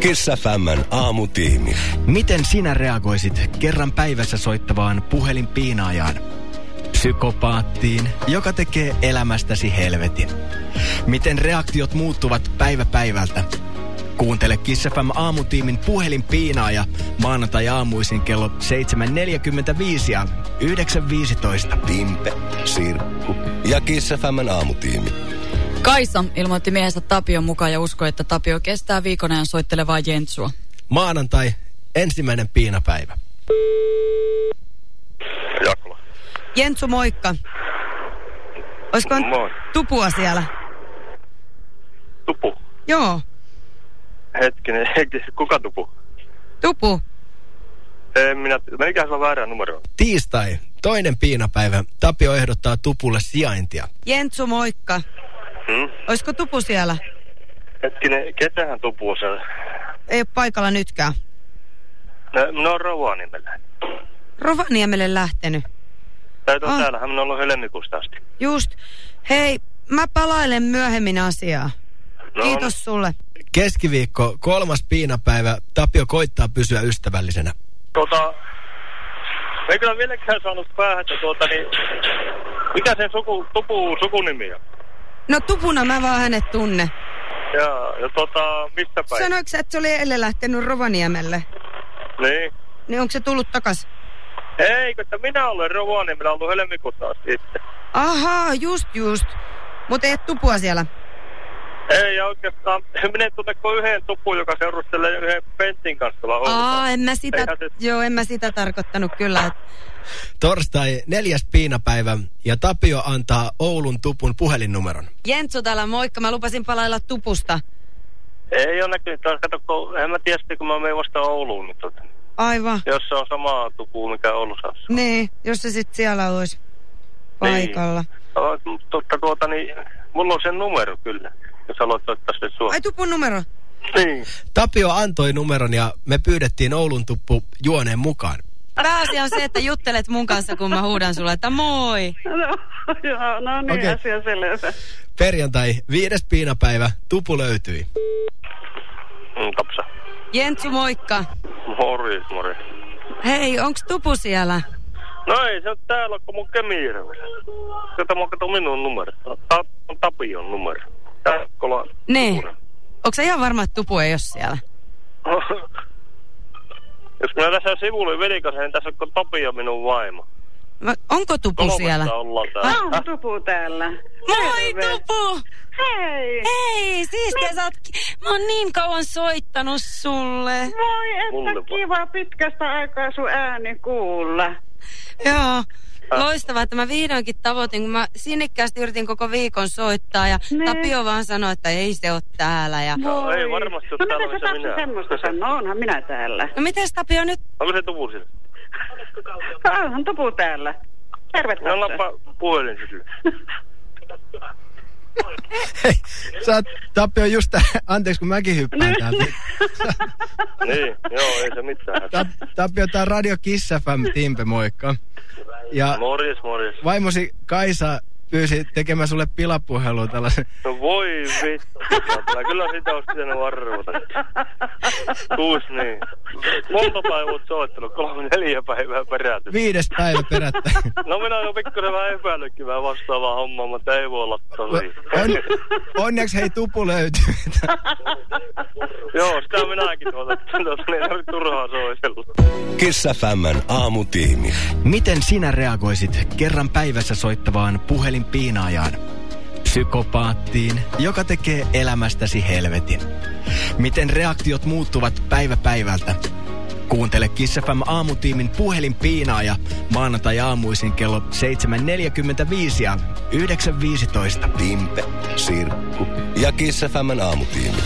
Kiss FMn aamutiimi. Miten sinä reagoisit kerran päivässä soittavaan puhelinpiinaajaan? Psykopaattiin, joka tekee elämästäsi helvetin. Miten reaktiot muuttuvat päivä päivältä? Kuuntele Kiss FM aamutiimin puhelinpiinaaja maanantai-aamuisin kello 7.45 ja 9.15. Pimpe, Sirkku ja Kiss FMn aamutiimi. Kaisa ilmoitti miehestä Tapion mukaan ja uskoi, että Tapio kestää viikon ajan soittelevaa Jentsua. Maanantai, ensimmäinen piinapäivä. Jakula. Jentsu, moikka. Olisiko Moi. tupua siellä? Tupu. Joo, Hetkinen, kuka tupu? tupu. En minä, meniköhän sulla väärään numeroon? Tiistai, toinen piinapäivä. Tapio ehdottaa Tupulle sijaintia. Jentsu, moikka. Hmm? Olisiko tupu siellä? Hetkinen, ketähän tupu on siellä? Ei ole paikalla nytkään. No, no on Rovaniemellä. Rovaniemelle lähtenyt. Täytyy ah. täällähän minä ollut helmikuusta asti. Just. Hei, mä palailen myöhemmin asiaa. No, Kiitos sulle. Keskiviikko, kolmas piinapäivä. Tapio koittaa pysyä ystävällisenä. Tuota, me ei kyllä vieläkään saanut päähän, että tuota niin, mikä sen suku, tupu sukunimi on? No tupuna mä vaan hänet tunne. Ja, ja tuota, mistä päin? Sanoiko sä, että se oli eilen lähtenyt Rovaniemelle? Niin. Niin onko se tullut takas? Eikö, että minä olen Rovaniemellä ollut helmikuusta asti itse. Ahaa, just just. Mutta ei ole tupua siellä. Ei oikeastaan, minä en tunne kuin yhden tupun, joka seurustelee yhden Pentin kanssa tuolla. Aa, en mä sitä, Eihän se- joo, en mä sitä tarkoittanut kyllä. Et, Torstai, neljäs piinapäivä. Ja Tapio antaa Oulun Tupun puhelinnumeron. Jentsu täällä, moikka. Mä lupasin palailla tupusta. Ei ole näkynyt, taas kato, kun, en mä tiedä, kun mä menen vasta Ouluun, niin tota, Aivan. jos se on sama tupu, mikä Oulussa on. Niin, jos se sitten siellä olisi paikalla. Niin. Totta tuota, niin mulla on sen numero kyllä, jos haluat soittaa sen suoraan. Ai tupun numero. Niin. Tapio antoi numeron ja me pyydettiin Oulun Tuppu juoneen mukaan. Pääasia on se, että juttelet mun kanssa, kun mä huudan sulle, että moi. No, joo, no niin, okay. asia selvä. Perjantai, viides piinapäivä. Tupu löytyi. Mm, topsa. Jentsu, moikka. Morjes, morjes. Hei, onks tupu siellä? No ei se on täällä, kun mun Kemiirä. Kato, mä kato minun numero. Ta- on Tapion numero. Täkkola. Niin. Onko sä ihan varma, että tupu ei ole siellä? Jos minä tässä sivulle velikasen, niin tässä on Tapio minun vaimo. Mä, onko tupu Kolmesta siellä? ollaan täällä. On tupu täällä. Moi Terve. tupu! Hei! Hei, siistiä sä oot... Mä oon niin kauan soittanut sulle. Voi, Mulle että vaan. kiva pitkästä aikaa sun ääni kuulla. Joo. Loistavaa, että mä vihdoinkin tavoitin, kun mä sinnikkäästi yritin koko viikon soittaa ja Ne. Tapio vaan sanoi, että ei se ole täällä. Ja... No, ei varmasti ole no, täällä, mitä missä sä minä. semmoista sanoo? Onhan minä täällä. No miten Tapio nyt? Onko se tupu sillä? Onhan tupu täällä. Terve No annapa puhelin sille. Hei, sä oot, Tapio just, anteeksi kun mäkin hyppään täältä. niin, joo, ei se mitään. Ta, Tapio, tää on Radio Kiss FM, Timpe, moikka. Ja Morjes, morjes. vaimosi Kaisa pyysi tekemään sulle pilapuhelua tällaisen. No voi vittu. Kyllä sitä olisi pitänyt arvata. Kuusi niin. Monta päivää oot soittanut? Kolme neljä päivää peräti. Viides päivä perättäin. No minä olen pikkusen vähän epäillytkin vähän vastaavaa hommaa, mutta ei voi olla tosi. On, onneksi hei tupu löytyy. Joo, sitä minäkin tuota. Tuota niin turhaa soitella. Kiss FMn aamutiimi. Miten sinä reagoisit kerran päivässä soittavaan puhelinpiinaajaan? Psykopaattiin, joka tekee elämästäsi helvetin. Miten reaktiot muuttuvat päivä päivältä? Kuuntele Kiss FM aamutiimin puhelinpiinaaja maanantai-aamuisin kello 7.45 ja 9.15. Pimpe, Sirkku ja Kiss FMn aamutiimi.